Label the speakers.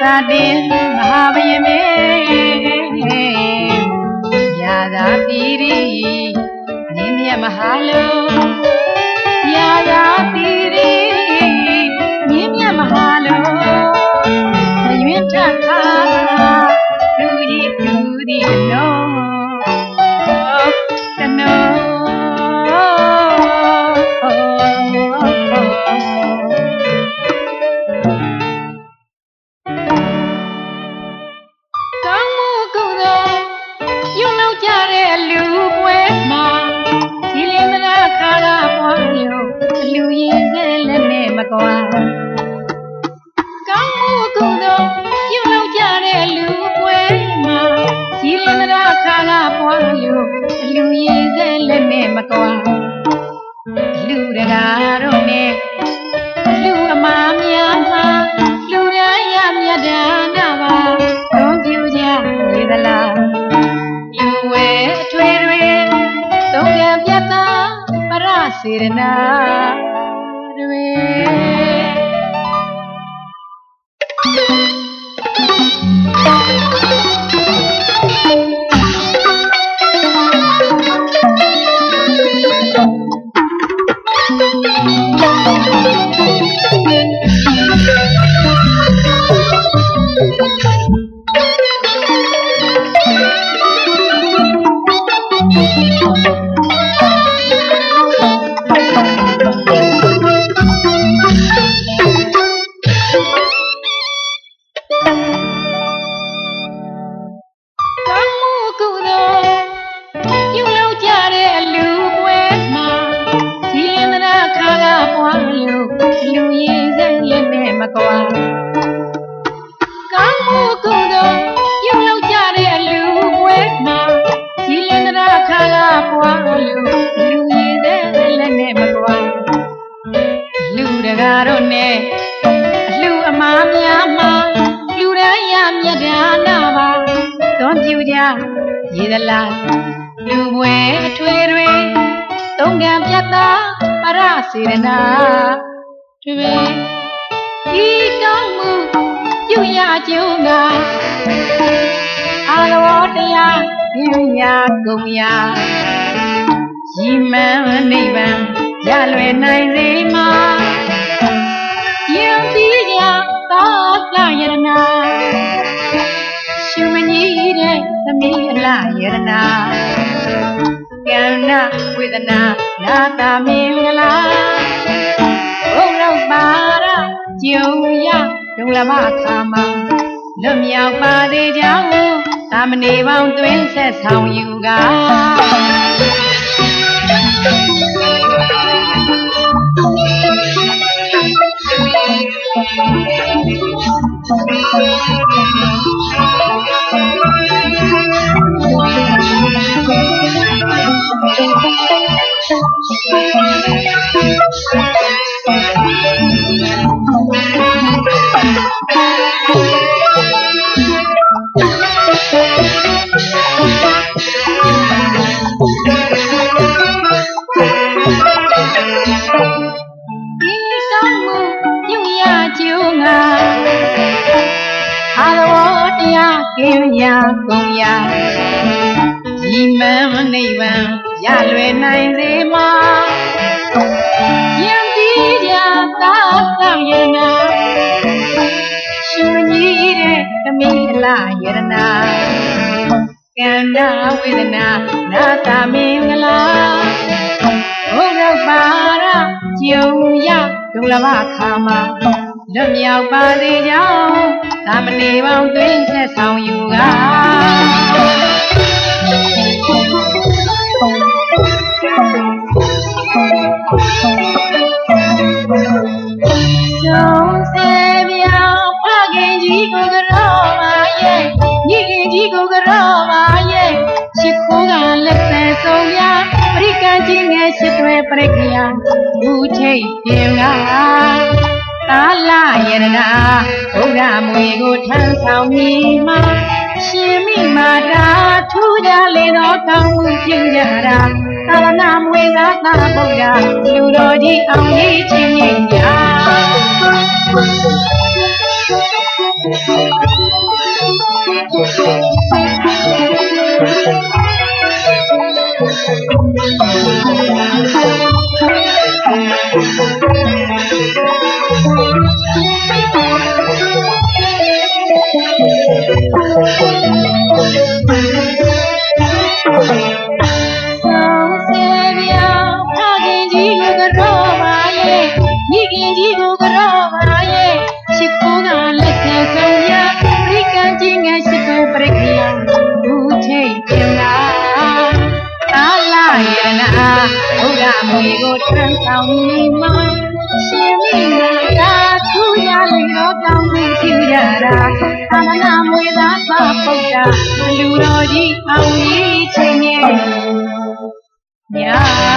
Speaker 1: စာတင်မဟာဘယင်မေရာသာတိရိနင်းမြတ်မဟာလုံးရာသာတိရိ က်နဲ့မကွာကောင်းမှုကုသိုလ်ပြုလုပ်ကြတဲ့လူပွဲမှာဒီလင်းမနာခါလာပွားလို့အလူရင်စဲလက်နဲ့မကွာလူတကာတော့နဲ့လူအမားများမှာလူရန်ရမြတ်ဒါနာပါဘုံပြူကြလေသလားလူဝဲအထွေတွေသုံးကံပြတ်တာပရစေရနာ တွေ င်းနာခါလာပွားလို့လူရည်စက်လည်းနဲ့မကွာကောင်းမှုကုသိုလ်ပြုလုပ်ကြတဲ့လူပွဲမှာဒီလင်းနာခါလာပွားလို့လူရည်စက်လည်းနဲ့မကွာလူတကာတော့နဲ့အလှအမားများမှာလူရန်ရမြတ်ဒါနာပါသွန်ပြူကြရေသလားလူပွဲအထွေတွေ သုံးကံပြတ်တာပရစေရနာတွေဒီကောင်းမှုပြုရကြုံကအာလောတရားပြညာကုန်ရာရီမန်းနိဗ္ဗာန်ရလွယ်နိုင်စေမှာယံတိကြသာလယရနာရှင်မကြီးတဲ့သမီးအလယရနာ ကံနာဝေဒနာနာတာမင်္ဂလာဘုံလောက်ပါရကျုံရဒုလမခါမလွတ်မြောက်ပါသေးကြောင်းသာမဏေပေါင်းတွင်ဆက်ဆောင်ယူကာ ကင်းရာကုန်ရာဒီမန်းနိဗ္ဗာန်ရလွယ်နိုင်စေမှာယံတိကြသာသယနာရှင်ကြီးတဲ့သမီးအလားယရနာကန္နာဝေဒနာနာတာမင်္ဂလာဘုရားပါရကျုံရဒုလဘခါမှာ လွတ်မြောက်ပါစေကြောင်းသာမဏေပေါင်းတွင်ဆက်ဆောင်ယူကာဆုံးစေပြောင်းဖခင်ကြီးကိုကြောပါရဲ့ညီခင်ကြီးကိုကြောပါရဲ့ချစ်ခိုးကလက်ဆက်ဆုံးရပရိကံကြီးငယ်ရှိတွေပရိကယဘူထိတ်ပြင်က သာလယရနာဘုရားမွေကိုထမ်းဆောင်မိမှာရှင်မိမာတာထူးကြလေတော့ကောင်းမှုပြုကြတာသာရဏမွေကသာဘုရားလူတော်ကြီးအောင်ကြီးချင်းကြီးညာ မွေကိုထမ်းဆောင်နေမှာရှင်မိနာသာသူရလေတော့ကောင်းမှုပြုရတာသာမဏမွေသာသပုဒ္ဒါလူတော်ကြီးအောင်ကြီးချိန်ရဲ့ညာ